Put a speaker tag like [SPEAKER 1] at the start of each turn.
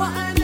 [SPEAKER 1] What